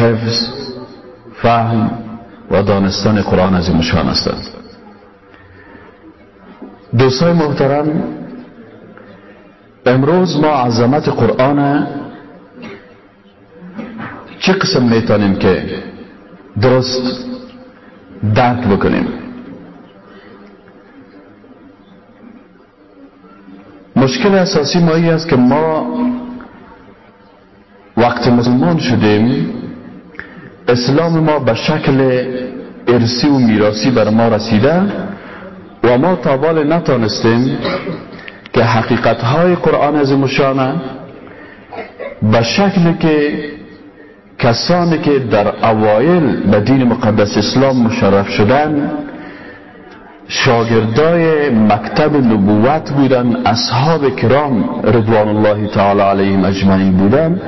حفظ فهم و دانستن قرآن از مشان هستند. دوستای محترم امروز ما عظمت قرآن چه قسم می‌تونیم که درست درک بکنیم؟ مشکل اساسی ما است که ما وقت مسلمان شدیم اسلام ما به شکل ارسی و میراسی بر ما رسیده و ما تابال نتانستیم که حقیقت های قرآن از مشانه به شکلی که کسانی که در اوایل به دین مقدس اسلام مشرف شدن شاگردای مکتب نبوت بودن اصحاب کرام رضوان الله تعالی علیهم اجمعین بودن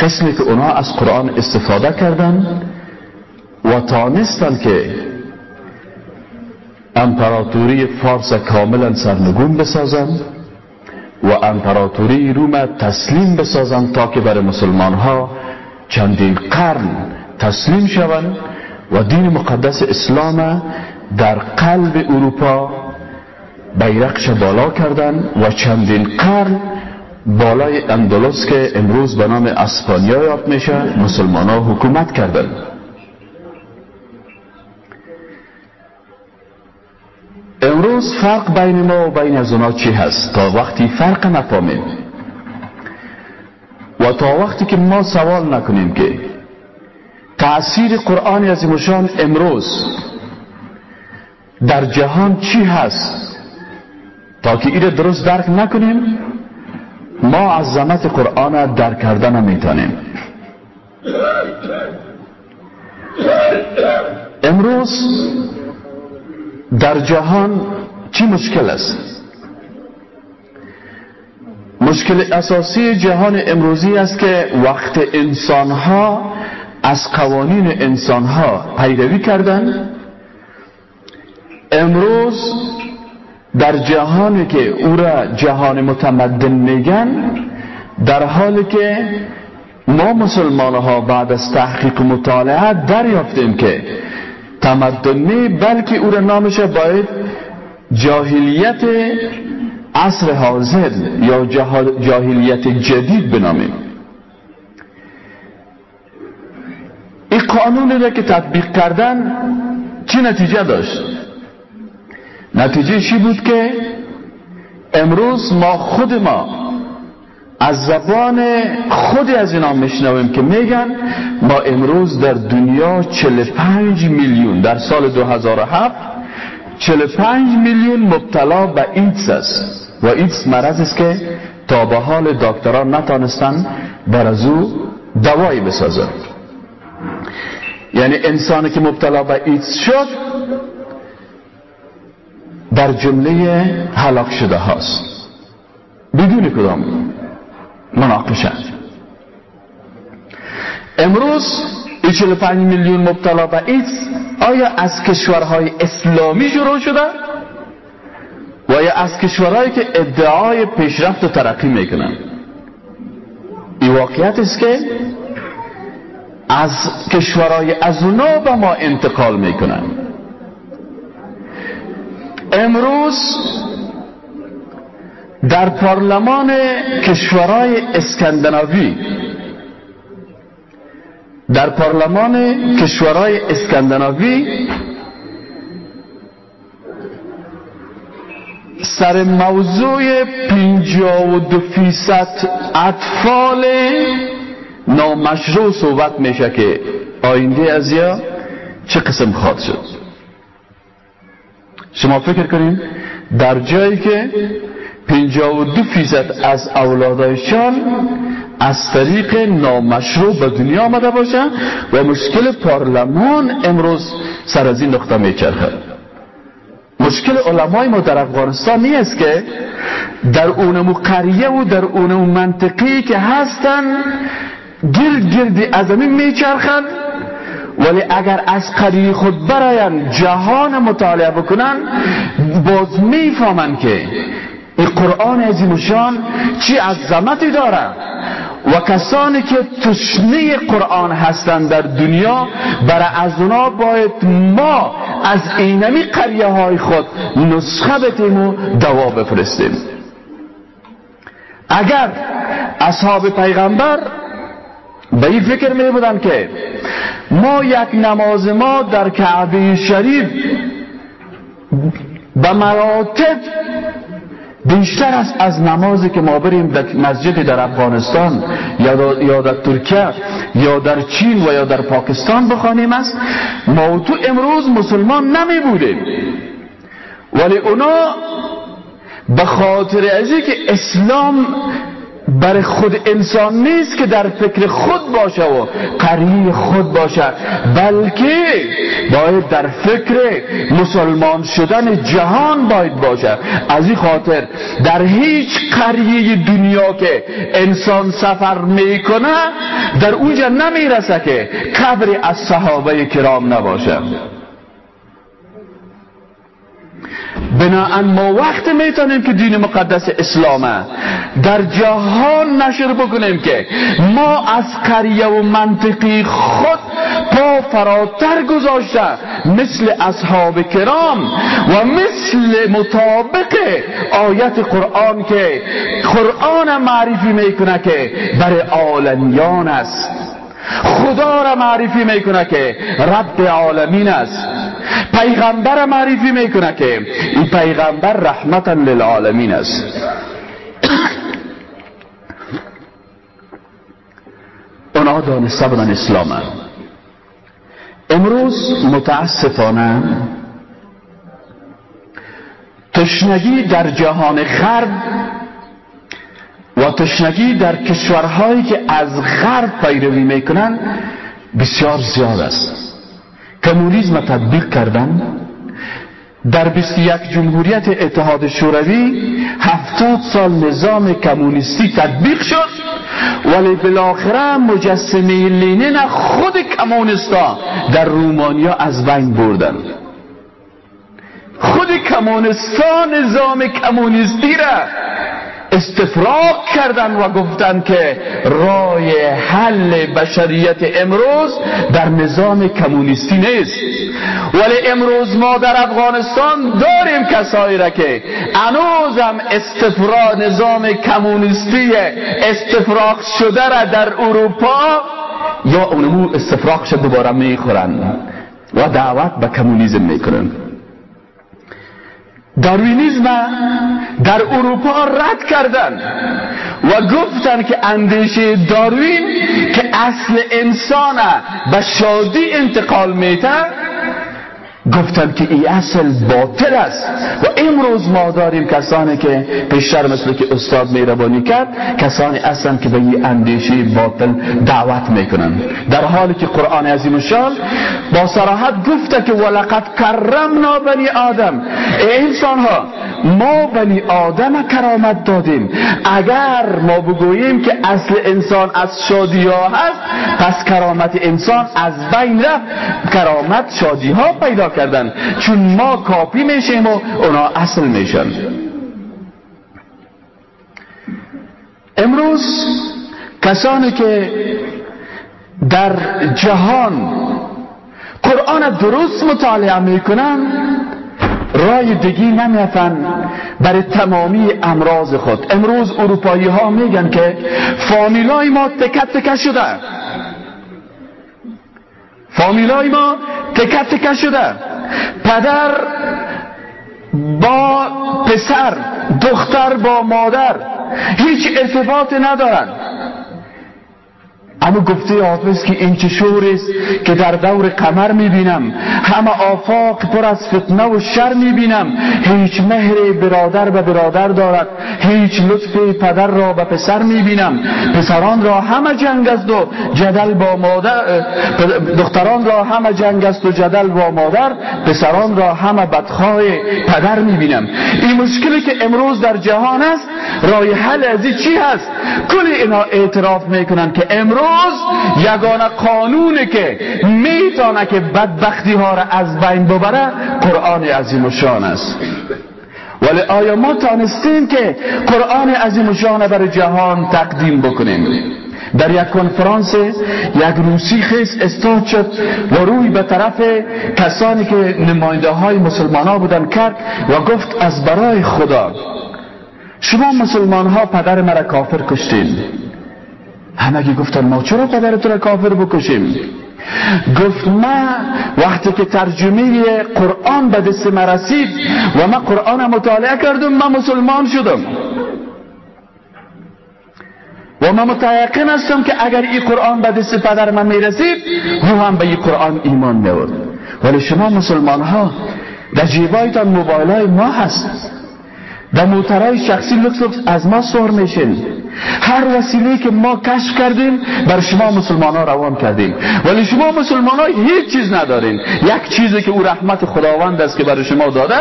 قسمی که اونا از قرآن استفاده کردن و تانستن که امپراتوری فارس کاملا سرنگون بسازن و امپراتوری روم تسلیم بسازن تا که برای مسلمان ها چندین قرن تسلیم شوند و دین مقدس اسلام در قلب اروپا بیرقش بالا کردن و چندین قرن بالای اندلس که امروز به نام اسپانیا یاد میشه مسلمان ها حکومت کردن. امروز فرق بین ما و بین از اونا چی هست؟ تا وقتی فرق نفهمیم و تا وقتی که ما سوال نکنیم که تأثیر قرآن عظیمشان امروز در جهان چی هست؟ تا که ایره درست درک نکنیم ما عظمت قرآن درک کردن نمی‌تونیم امروز در جهان چی مشکل است؟ مشکل اساسی جهان امروزی است که وقت انسانها از قوانین انسانها پیروی کردند امروز در جهانی که او را جهان متمدن میگن در حالی که ما مسلمان ها بعد از تحقیق مطالعه دریافتیم که تمدنی بلکه او را نامش باید جاهلیت عصر حاضر یا جاهلیت جدید بنامیم. این قانون را که تطبیق کردن چی نتیجه داشت؟ نتیجه چی بود که امروز ما خود ما از زبان خود از اینا میشنویم که میگن ما امروز در دنیا 45 میلیون در سال 2007 45 میلیون مبتلا به ایدز است. و ایدز مرض است که تا به حال دکتران نتانستن بر از دوایی بسازن. یعنی انسانی که مبتلا به ایدز شد در جمله هلاک شده هاست. بدون کدام مناقشه. امروز 45 میلیون مبتلا به ایدز آیا از کشورهای اسلامی شروع شده؟ و یا از کشورهایی که ادعای پیشرفت و ترقی می‌کنن؟ این واقعیت است که از کشورهای از اونا به ما انتقال می‌کنن. امروز در پارلمان کشورهای اسکندناوی در پارلمان کشورهای اسکندناوی سر موضوع پینجا و دو فیصد اطفال نامشروع صحبت میشه که آینده از یا چه قسم خواهد شد؟ شما فکر کنید در جایی که پینجا و دو فیصد از اولادایشان از طریق نامشروع به دنیا آمده باشن و مشکل پارلمان امروز سر از این نقطه میچرخد مشکل علمای ما در افغانستان نیست که در اونمو قریه و در اونمو منطقی که هستن گرد گردی از می میچرخند ولی اگر از قریه خود براین جهان مطالعه بکنن باز می‌فهمن که این قرآن عظیم شان چی عظمتی داره و کسانی که تشنه قرآن هستند در دنیا برای از اونا باید ما از اینمی قریه های خود نسخه بتیم و دوا بفرستیم. اگر اصحاب پیغمبر به این فکر می بودن که ما یک نماز ما در کعبه شریف به مراتب بیشتر است از نمازی که ما بریم در مسجد در افغانستان یا در ترکیه یا در چین و یا در پاکستان بخوانیم است. ما تو امروز مسلمان نمی بودیم ولی اونا به خاطر از که اسلام برای خود انسان نیست که در فکر خود باشه و قریه خود باشه بلکه باید در فکر مسلمان شدن جهان باید باشه. از این خاطر در هیچ قریه دنیا که انسان سفر می‌کنه در اونجا نمی‌رسه که قبر از صحابه کرام نباشه. بناهن ما وقت می‌تونیم که دین مقدس اسلامه در جهان نشر بکنیم که ما از قریه و منطقی خود پا فراتر گذاشته مثل اصحاب کرام و مثل مطابق آیت قرآن که قرآن معرفی می‌کنه که برای عالمیان است. خدا را معرفی می‌کنه که رب عالمین است. پیغمبر معرفی می‌کنه که این پیغمبر رحمتا للعالمین است. اونا دانسته بودن اسلام امروز متاسفانه تشنگی در جهان غرب و تشنگی در کشورهایی که از غرب پیروی می‌کنن بسیار زیاد است. کمونیسم تطبیق کردن. در 21 جمهوریت اتحاد شوروی هفتاد سال نظام کمونیستی تطبیق شد. ولی بالاخره مجسمه لینین خود کمونیستا در رومانیا از بین بردن. خود کمونیستا نظام کمونیستی را استفراغ کردن و گفتن که رای حل بشریت امروز در نظام کمونیستی نیست. ولی امروز ما در افغانستان داریم کسایی را که انوزم استفراغ نظام کمونیستی استفراغ شده را در اروپا یا اونمو استفراغ شد دوباره می‌خورن و دعوت به کمونیزم می‌کنن. داروینیزم در اروپا رد کردن و گفتن که اندیشه داروین که اصل انسان به شادی انتقال میته گفتن که این اصل باطل است. و امروز ما داریم کسانی که پیشتر مثل که استاد میربانی کرد کسانی هستند که به این اندیشه باطل دعوت می‌کنن در حالی که قرآن عظیم شان با صراحت گفته که ولقد کرمنا بنی آدم. ای انسان ها ما بنی آدم کرامت دادیم. اگر ما بگوییم که اصل انسان از شادی ها هست پس کرامت انسان از بین رفت. کرامت شادی ها پیدا کردن. چون ما کاپی میشیم و اونا اصل میشن. امروز کسانی که در جهان قرآن درست مطالعه می‌کنن رای دیگی نمیفن برای تمامی امراض خود. امروز اروپایی ها میگن که فامیلای ما تکت تکت شده. فامیلای ما تکت تکت شده. پدر با پسر دختر با مادر هیچ ارتباط ندارن. اما گفته حافظ که این چه است که در دور قمر می‌بینم. همه آفاق پر از فتنه و شر می‌بینم. هیچ مهر برادر به برادر دارد. هیچ لطف پدر را به پسر می‌بینم. پسران را همه جنگ است و جدل با مادر دختران را همه جنگ است و جدل با مادر پسران را همه بدخواه پدر می‌بینم. این مشکلی که امروز در جهان است رای حل از چی هست؟ کل اینا اعتراف می‌کنن که امروز یگانه قانونی که می‌تونه که بدبختی ها را از بین ببره قرآن عظیم و شان است. ولی آیا ما تانستیم که قرآن عظیم و شان برای جهان تقدیم بکنیم؟ در یک کنفرانس یک روسی خیس استاد شد و روی به طرف کسانی که نماینده های مسلمان ها بودن کرد و گفت از برای خدا شما مسلمان ها پدر مرا کافر کشتین. همگی گفتن ما چرا پدر را کافر بکشیم؟ گفت ما وقتی که ترجمه قرآن به دست ما رسید و ما قرآن مطالعه کردم ما مسلمان شدم. و من متیقن هستم که اگر این قرآن به دست پدر من می‌رسید او هم به این قرآن ایمان میورد ولی شما مسلمان ها در جیبایتان موبایل های ما هست. در موترهای شخصی لکس لکس از ما سور میشین. هر وسیله که ما کشف کردیم بر شما مسلمان ها روان کردیم. ولی شما مسلمان ها هیچ چیز ندارین. یک چیزی که او رحمت خداوند است که برای شما داده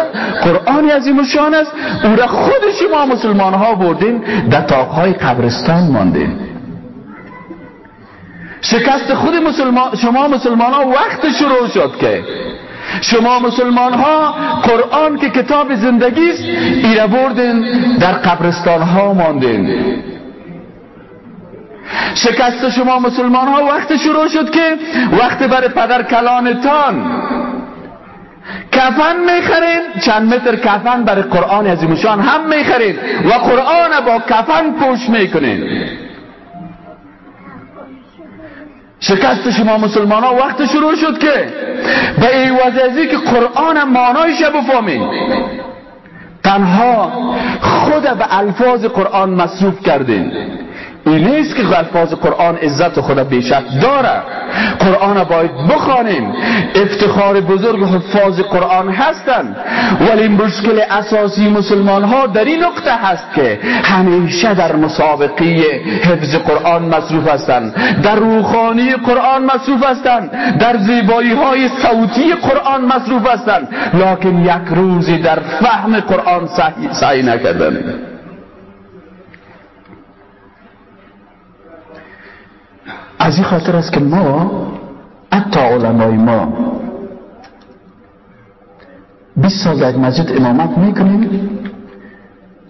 قرآنی از این مشان است. او را خود شما مسلمان ها بردین در تاقهای قبرستان ماندین. شکست خود مسلمان شما مسلمان ها وقت شروع شد که شما مسلمان ها قرآن که کتاب زندگی است ایره بردین در قبرستان ها ماندین. شکست شما مسلمان ها وقت شروع شد که وقت برای پدر کلانتان. کفن می‌خرین چند متر کفن برای قرآن عظیمشان هم می‌خرین و قرآن با کفن پوش می‌کنین. شکست شما مسلمان ها وقت شروع شد که به ای وزیزی که قرآن مانایش بفهمین تنها خود به الفاظ قرآن مصروف کردین. این نیست که الفاظ قرآن عزت خدا بیشک داره قرآن باید بخوانیم. افتخار بزرگ حفاظ قرآن هستند ولی مشکل اساسی مسلمان ها در این نقطه هست که همیشه در مسابقه حفظ قرآن مصروف هستند در روخانی قرآن مصروف هستند در زیبایی های صوتی قرآن مصروف هستند لکن یک روزی در فهم قرآن سعی نکردن. از این خاطر است که ما حتی علمای ما 20 سال در مسجد امامت می‌کنیم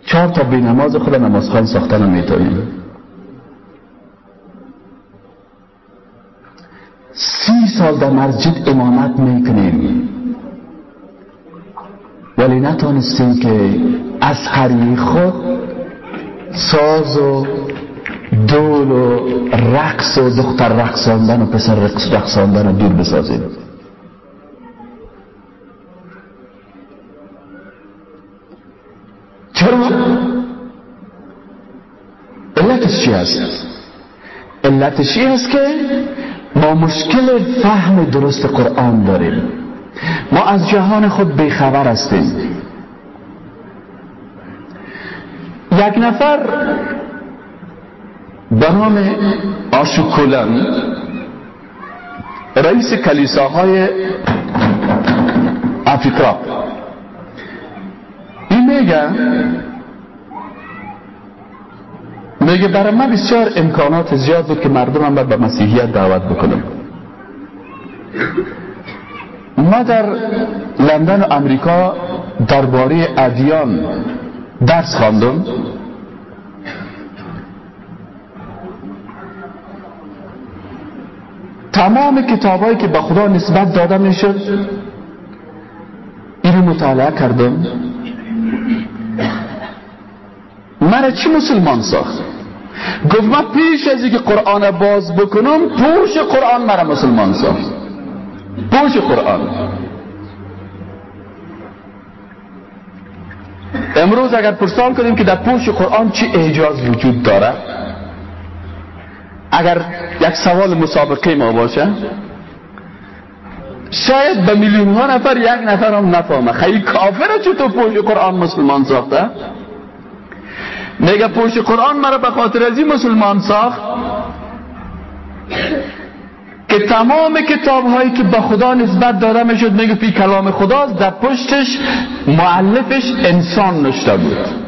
چهار تا بی نماز خود نمازخان ساختن می‌تونیم سی سال در مسجد امامت می‌کنیم. ولی نتانستیم که از قریه خود ساز و دول و رقص و دختر رقصاندن و پسر رقص رقصاندن دور بسازیم چرا؟ علتش چی هست؟ علتش چی هست که ما مشکل فهم درست قرآن داریم ما از جهان خود بیخبر هستیم یک نفر به نام آشوکولن رئیس کلیساهای افریقا. این میگه میگه برای من بسیار امکانات زیاد بود که مردمم به مسیحیت دعوت بکنم. ما در لندن و امریکا درباره ادیان درس خواندم. تمام کتابایی که به خدا نسبت داده می‌شد اینو مطالعه کردم. من چی مسلمان ساخت؟ گفت من پیش از اینکه قرآن باز بکنم پوش قرآن مرا مسلمان ساخت. پوش قرآن. امروز اگر پرسان کنیم که در پوش قرآن چی اعجاز وجود داره اگر یک سوال مسابقه ما باشه شاید به میلیون ها نفر یک نفر هم نفهمه. خیلی کافره چطور پوش قرآن مسلمان ساخته؟ میگه پوش قرآن مرا به خاطر از این مسلمان ساخت که تمام کتاب هایی که به خدا نسبت داده می‌شد میگه پی کلام خداست در پشتش معلفش انسان نشته بود.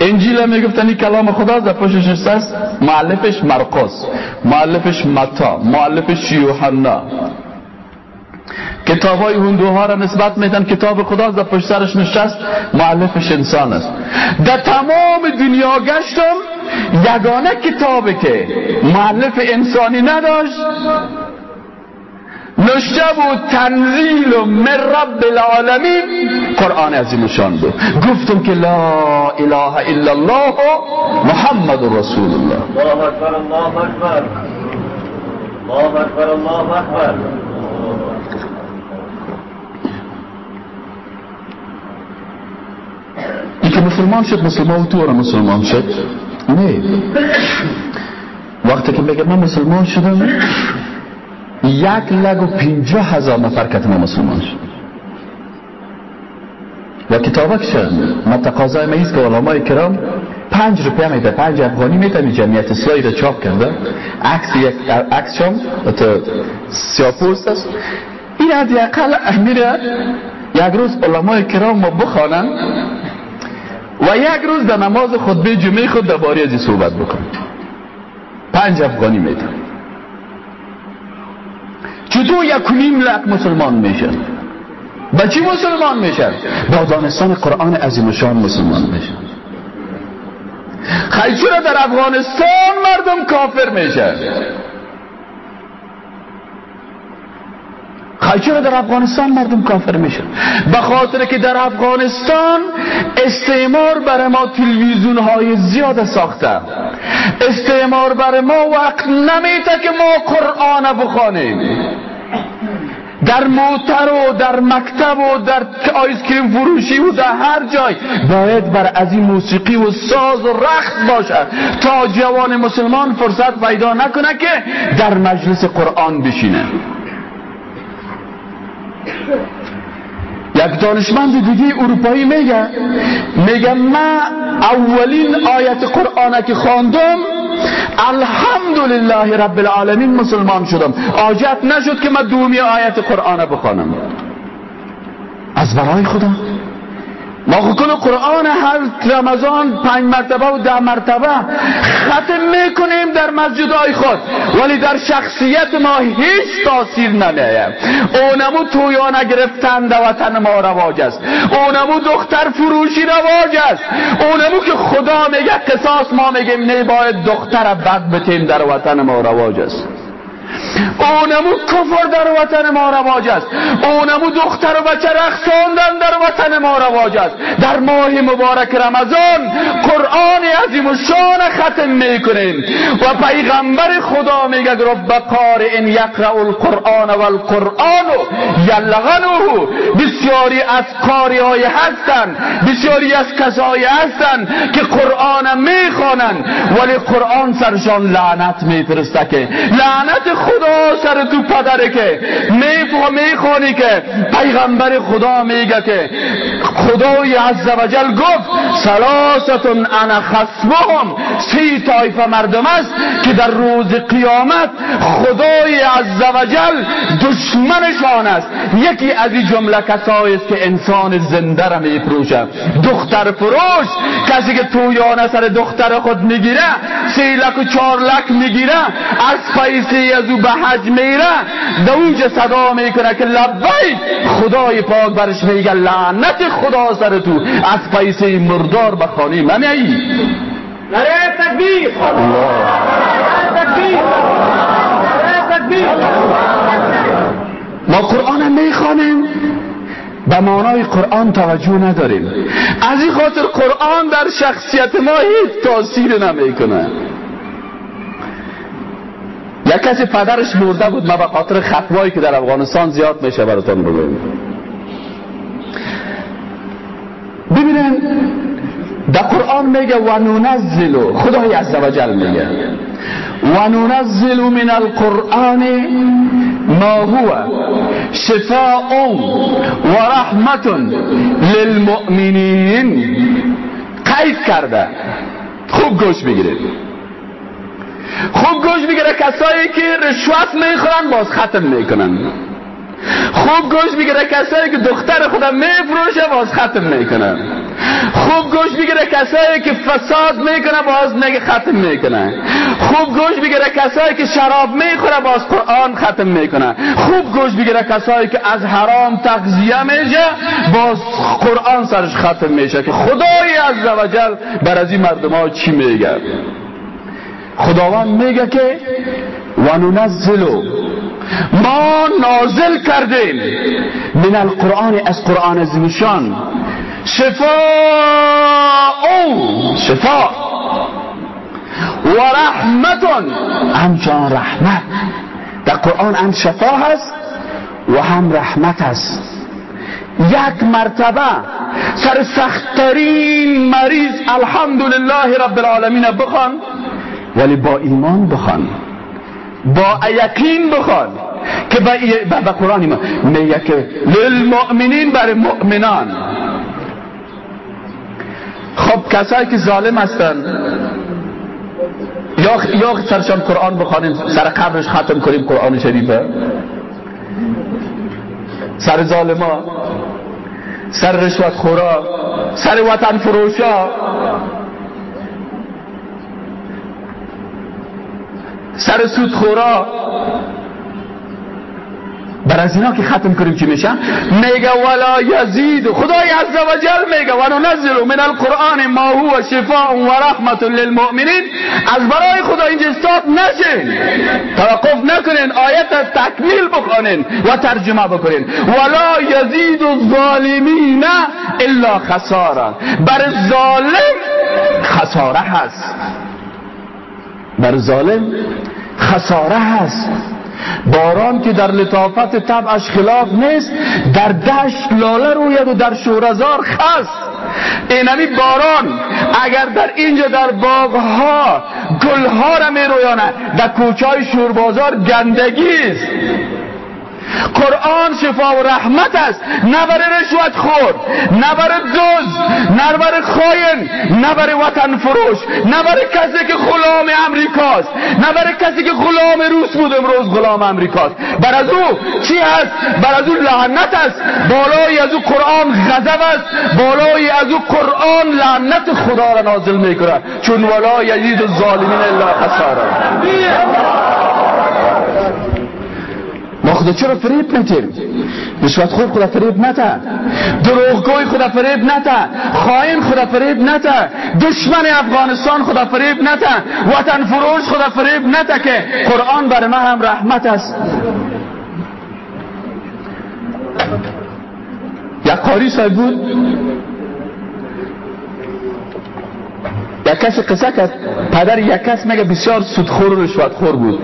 انجیل می‌گفتن این کلام خدا در پشتش است معلفش مرقس معلفش متا معلفش یوحنا. کتاب های هندوها را نسبت میدن کتاب خدا در پشت سرش نشست معلفش انسان است. در تمام دنیا گشتم یگانه کتابی که معلف انسانی نداشت نشته بود تنزیل من رب العالمین. قرآن عظیم شان بود. گفتم که لا اله الا الله محمد رسول الله. الله اکبر الله اکبر. الله اکبر الله اکبر. این که مسلمان شد مسلمان تو مسلمان شد. نه. وقتی که میگه من مسلمان شدم یک لگ و پینجا هزار نفر کتم مسلمان شد. و کتابک شد. ما تقاضای ما که علمای کرام پنج روپیه میده. پنج افغانی می‌تونی جمعیت اسلامی را چاپ کرده. عکس یک عکس شام تو سیاپوست است. این از اقل امیره یک روز علمای کرام ما بخوانن و یک روز در نماز خطبه جمعه خود درباره از صحبت بکن پنج افغانی میتن چطور یک نیم لک مسلمان میشن با چی مسلمان میشن با دانستان قرآن عظیم شان مسلمان میشن چرا در افغانستان مردم کافر میشن چرا در افغانستان مردم کافر میشن. به خاطر که در افغانستان استعمار بر ما تلویزیون های زیاد ساخته. استعمار بر ما وقت نمیته که ما قرآن بخوانیم. در موتر و در مکتب و در آیسکریم فروشی و در هر جای باید بر از این موسیقی و ساز و رقص باشد تا جوان مسلمان فرصت پیدا نکنه که در مجلس قرآن بشینه. یک دانشمند دیگه اروپایی میگه میگه من اولین آیت قرآن که خواندم الحمدلله رب العالمین مسلمان شدم. آجت نشد که من دومی آیت قرآن بخوانم. از برای خدا؟ ما کل قرآن هر رمضان پنج مرتبه و ده مرتبه ختم می‌کنیم در مسجد های خود. ولی در شخصیت ما هیچ تاثیر نمیه اونمو تویا نگرفتن در وطن ما رواج است. اونمو دختر فروشی رواج است. اونمو که خدا میگه قصاص ما میگیم نه باید دختر بد بتیم در وطن ما رواج است. اونمو کفر در وطن ما رواج است. اونمو دختر و بچه رخصاندن در وطن ما رواج است. در ماه مبارک رمضان قرآن عظیم و شان ختم می‌کنیم. و پیغمبر خدا میگه رب این یقرأ القرآن و القرآن یلغنه. بسیاری از کاری های هستن بسیاری از کسایی هستن که قرآن می‌خوانن ولی قرآن سرشان لعنت میفرسته که لعنت خدا سر تو پدره که می‌خوانی که پیغمبر خدا میگه که خدای عزوجل گفت سلاستون انا خصمهم. سی طایفه مردم است که در روز قیامت خدای عزوجل دشمنشان است. یکی از این جمله کسایی است که انسان زنده را میفروشه. دختر فروش کسی که تویانه سر دختر خود می‌گیره سی لک و چار لک می‌گیره از پیسی از او به حج میره دوج صدا می‌کنه که لبی خدای پاک برش میگه لعنت خدا سر تو. از پیسه مردار به خانه ممیایی نره تکبیر. تکبیر. تکبیر. ما قرآن می‌خوانیم به معنای قرآن توجه نداریم. از این خاطر قرآن در شخصیت ما هیچ تاثیر نمی‌کنه. یک کسی پدرش مرده بود ما به خاطر خطوایی که در افغانستان زیاد میشه براتون بگویم. ببینن در قرآن میگه و ننزل خدای عزوجل میگه. و ننزل من القرآن ما هو شفاء و رحمت للمؤمنین. قید کرده. خوب گوش بگیرید. خوب گوش می‌گیره کسایی که رشوت می‌خورن باز ختم می‌کنن. خوب گوش می‌گیره کسایی که دختر خودم میفروشه باز ختم می‌کنن. خوب گوش می‌گیره کسایی که فساد می‌کنه باز میگه ختم می‌کنه. خوب گوش می‌گیره کسایی که شراب می‌خوره باز قرآن ختم می‌کنه. خوب گوش می‌گیره کسایی که از حرام تغذیه میشه باز قرآن سرش ختم میشه. که خدای عزوجل بر از این مردم ها چی میگه؟ خداوند میگه که و ننزلو ما نازل کردیم من القرآن از قرآن زمشان شفاء شفاء و رحمت همچنان رحمت. در قرآن هم شفا هست و هم رحمت هست. یک مرتبه سر سختترین مریض الحمدلله رب العالمین بخوان. ولی با ایمان بخوان. با یقین بخوان که با قرآن ایمان. میگه که للمؤمنین برای مؤمنان. خب کسایی که ظالم هستن یا یا سرشان قرآن بخوانیم سر قبرش ختم کنیم قرآن شریفه. سر ظالما سر رشوت خورا سر وطن فروشا. سر سود خورا. بر از اینا که ختم کنیم چی میشه؟ میگه ولا یزید. خدای عز و جل میگه و ننزل من القرآن ما هو شفاء و رحمت للمؤمنین. از برای خدا اینجا استاد نشین. توقف نکنین آیت تکمیل بخونین و ترجمه بکنین. ولا یزید الظالمین الا خسارا. بر ظالم خساره هست. بر ظالم خساره هست. باران که در لطافت طبعش خلاف نیست در دشت لاله روید و در شورزار خست. اینمی باران اگر در اینجا در باغها گلها را می رویانه در کوچای شوربازار گندگی است. قرآن شفا و رحمت است. نه برای رشوت خور نه برای دوز نه برای خاین نه برای وطن فروش نه برای کسی که غلام امریکاست نه برای کسی که غلام روس بود امروز غلام امریکاست. بر از او چی هست؟ بر از او لعنت است. بالای از او قرآن غضب است. بالای از او قرآن لعنت خدا را نازل می‌کنه چون ولا یزید الظالمین الا خسارا. ما خدا چرا فریب نتیم رشوت خور خدا فریب نته دروغگوی خدا فریب نته خائن خدا فریب نته دشمن افغانستان خدا فریب نته وطن فروش خدا فریب نته که قرآن بر ما هم رحمت است. یک قاری صاحب بود. یک کسی قصه کرد. پدر یک کس مگه بسیار سودخور و رشوتخور بود.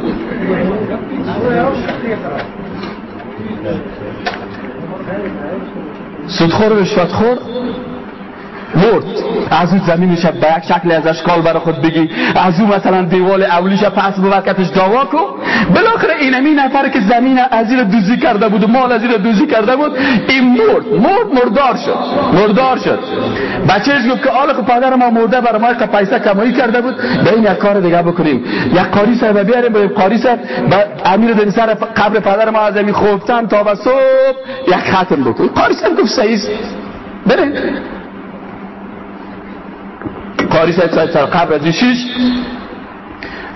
سودخور و رشوتخور مرد. از اون زمینش به یک شکل از اشکال برای خود بگی. از اون مثلا دیوال اولیش پس بوکتش دوا کو بالاخره اینمی نفر که زمین از زیر دوزی کرده بود و مال از زیر دوزی کرده بود این مرد. مرد مردار شد. مردار شد. بچهش گفت که آل خب پدر ما مرده برای ما که پیسه کمایی کرده بود. به این یک کار دیگه بکنیم. یک قاری صاحب بیاریم به قاری صاحب امیر دین سر قبر پدر ما از زمین خوفتن تا به صبح یک ختم بکن قاری صاحب گفت صحیح برین قاری صاحب سر قبر از شیش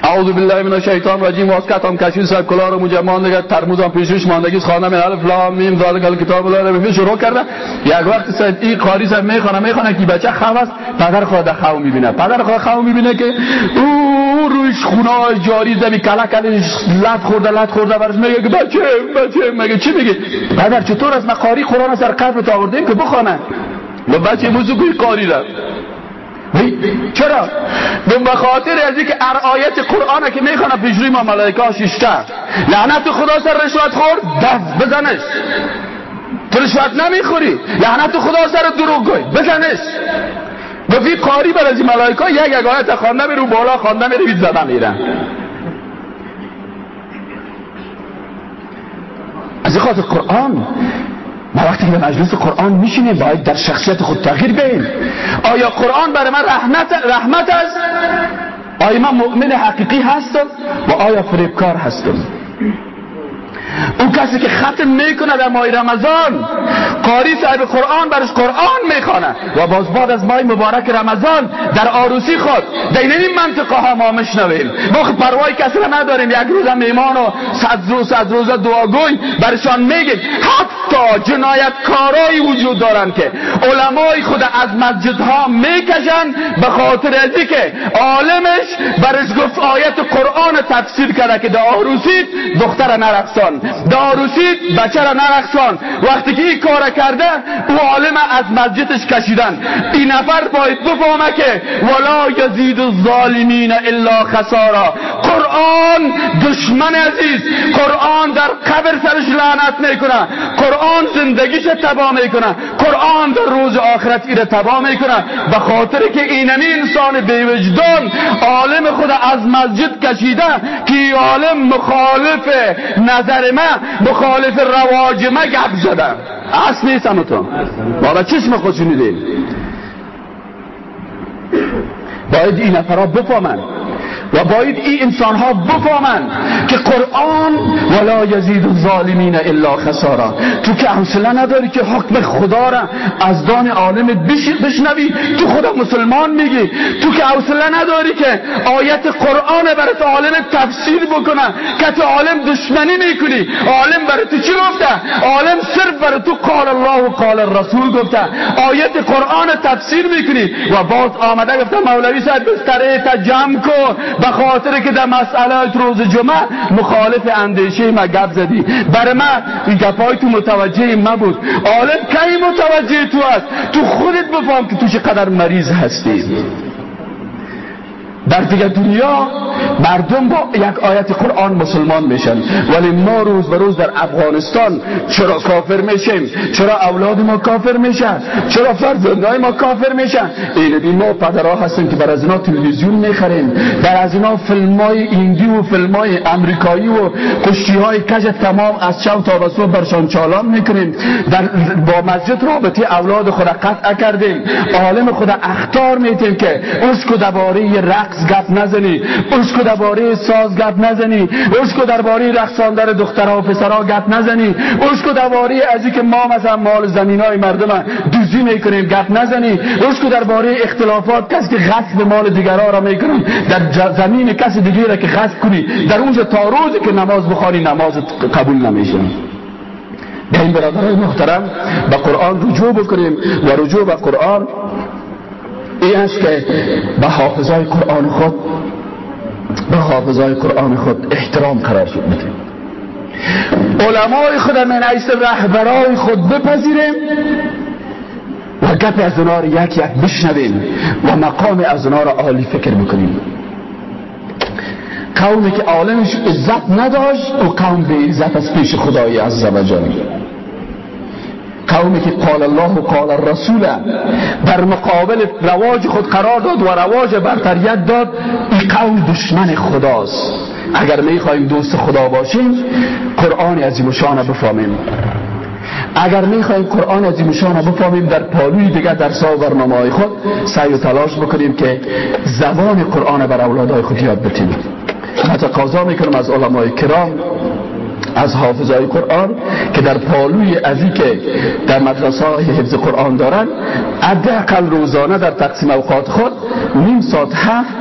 اعوذ بالله من الشیطان الرجیم. واس کتام کشید سر کلار و مجمع. دیگه ترموزم پیشش ماندگی. خانم الف لام میم. ذالک الکتاب لا ریب شروع کرده. یک وقت سید این قاری صاحب می‌خونه می‌خونه که بچه خو است. پدر خود خو می‌بینه. پدر خود خو می‌بینه که او رویش خونه جاری زمین. کلا کلش لط خورده لط خورده. برش میگه که بچه بچه میگه چی میگه پدر چطور است؟ ما قاری قرآن سر قبر تو آوردیم که بخونه و بچه موزه قاری رفت. چرا؟ به خاطر از اینکه آیت قرآن که می‌خونه پیش روی ما ملائکه ها شیشته لعنت خدا سر رشوت خور دست بزنش. تو رشوت نمی‌خوری لعنت خدا سر دروغ گوی بزنش. گفتی قاری بر از این ملائکه یک یک آیت خوانده میرو بالا خوانده میره وید زدن میرن. از این خاطر قرآن ما وقتی که به مجلس قرآن میشینیم باید در شخصیت خود تغییر بیم آیا قرآن برای من رحمت, رحمت است؟ آیا من مؤمن حقیقی هستم؟ و آیا فریبکار هستم؟ اون کسی که ختم می‌کنه در ماه رمضان قاری صاحب قرآن برش قرآن می‌خوانه و باز بعد از ماه مبارک رمضان در آروسی خود در این منطقه ها ما میشنویم. ما خب پروای کسی را نداریم. یک روز میمان و صد روز صد روز دعاگوی برشان میگیم. حتی جنایتکارایی وجود دارن که علمای خود از مسجدها می‌کشن به خاطر ازی که عالمش برش گفت آیت قرآن تفسیر کرده که در آروسی دختر نرقصان. داروسید بچه را نرقصان وقتی که این کار کرده او عالم از مسجدش کشیدن. این نفر باید بفهمه که ولا یزید الظالمین الا خسارا. قرآن دشمن عزیز. قرآن در قبر سرش لعنت می‌کنه. قرآن زندگیش تباه می‌کنه. قرآن در روز آخرت ایره تباه می‌کنه. به خاطر که اینمی انسان بیوجدان عالم خود از مسجد کشیده که عالم مخالف نظر ما مخالف رواج ما گپ زدن اصل نیست همتون بابا چشم خود شنیدین باید این نفرها بفهمن و باید این انسان ها بفهمن که قرآن ولا یزید الظالمین الا خسارا. تو که حوصله نداری که حکم خدا را از دان عالم بشنوی تو خدا مسلمان میگی. تو که حوصله نداری که آیت قرآن برات عالم تفسیر بکنه که تو عالم دشمنی می‌کنی. عالم برای تو چی گفته؟ عالم صرف برای تو قال الله و قال الرسول گفته. آیت قرآن تفسیر می‌کنی. و باز آمده گفته مولوی صاحب بستره تا جمع کن. به خاطر که در مسئله روز جمعه مخالف اندیشه ما گپ زدی. برای من این گپای تو متوجه ما بود عالم کی متوجه تو است؟ تو خودت بفهم که تو چقدر مریض هستی. در دیگه دنیا مردم با یک آیت قرآن مسلمان میشن. ولی ما روز به روز در افغانستان چرا کافر میشیم؟ چرا اولاد ما کافر میشن؟ چرا فرزندای ما کافر میشن؟ این ما پدرها هستیم که بر از اینا تلویزیون می‌خریم. بر از اینا فیلم های ایندی و فیلم های امریکایی و کشتی های کج تمام از شب تا صبح برشان چالان می‌کنیم. در با مسجد رابطه اولاد خود قطع کردیم. عالم خود اختار میتیم که اسکو درباره رقص گپ نزنی. اسکو درباره ساز گپ نزنی اسکو درباره رقصاندن دخترها و پسرها گپ نزنی. اسکو درباره ازی که ما مثلا مال زمین های مردم دوزی می‌کنیم گپ نزنی. اسکو درباره اختلافات کسی که غصب مال دیگرها را می‌کنیم در زمین کسی دیگه را که غصب کنی در اونجا تا روزی که نماز بخوانی نماز قبول نمیشه این برادرای محترم به قرآن رجوع بکنیم و رجوع به قرآن این است که به حافظای قرآن خود به حافظای قرآن خود احترام قرار شد. بدیم علمای خود من ایست رهبرای خود بپذیریم و گپ از اونا رو یک یک بشنویم و مقام از اونا رو عالی فکر بکنیم. قومی که عالمش عزت نداشت و قوم به عزت از پیش خدای عزوجل قومی که قال الله و قال الرسول در مقابل رواج خود قرار داد و رواج برتریت داد این قوم دشمن خداست. اگر می‌خواهیم دوست خدا باشیم قرآن این شانه بفهمیم اگر می‌خواهیم قرآن این شانه بفهمیم در پالوی دیگر در سا برنامه های خود سعی و تلاش بکنیم که زبان قرآن بر اولادهای خود یاد بتیم متقاضا می‌کنم از علمای کرام از حافظای قرآن که در پالوی ازی که در مدرسه های حفظ قرآن دارن حداقل روزانه در تقسیم اوقات خود نیم ساعت هفت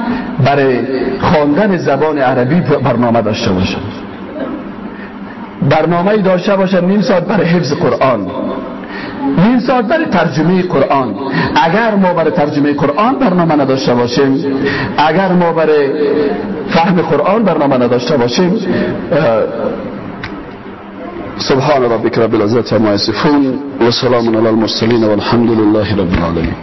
برای خواندن زبان عربی برنامه داشته باشند برنامه داشته باشند نیم ساعت برای حفظ قرآن. نیم ساعت برای ترجمه قرآن. اگر ما برای ترجمه قرآن برنامه نداشته باشیم اگر ما برای فهم قرآن برنامه نداشته باشیم سبحان ربك رب العزة عما يصفون وسلام على المرسلين والحمد لله رب العالمين.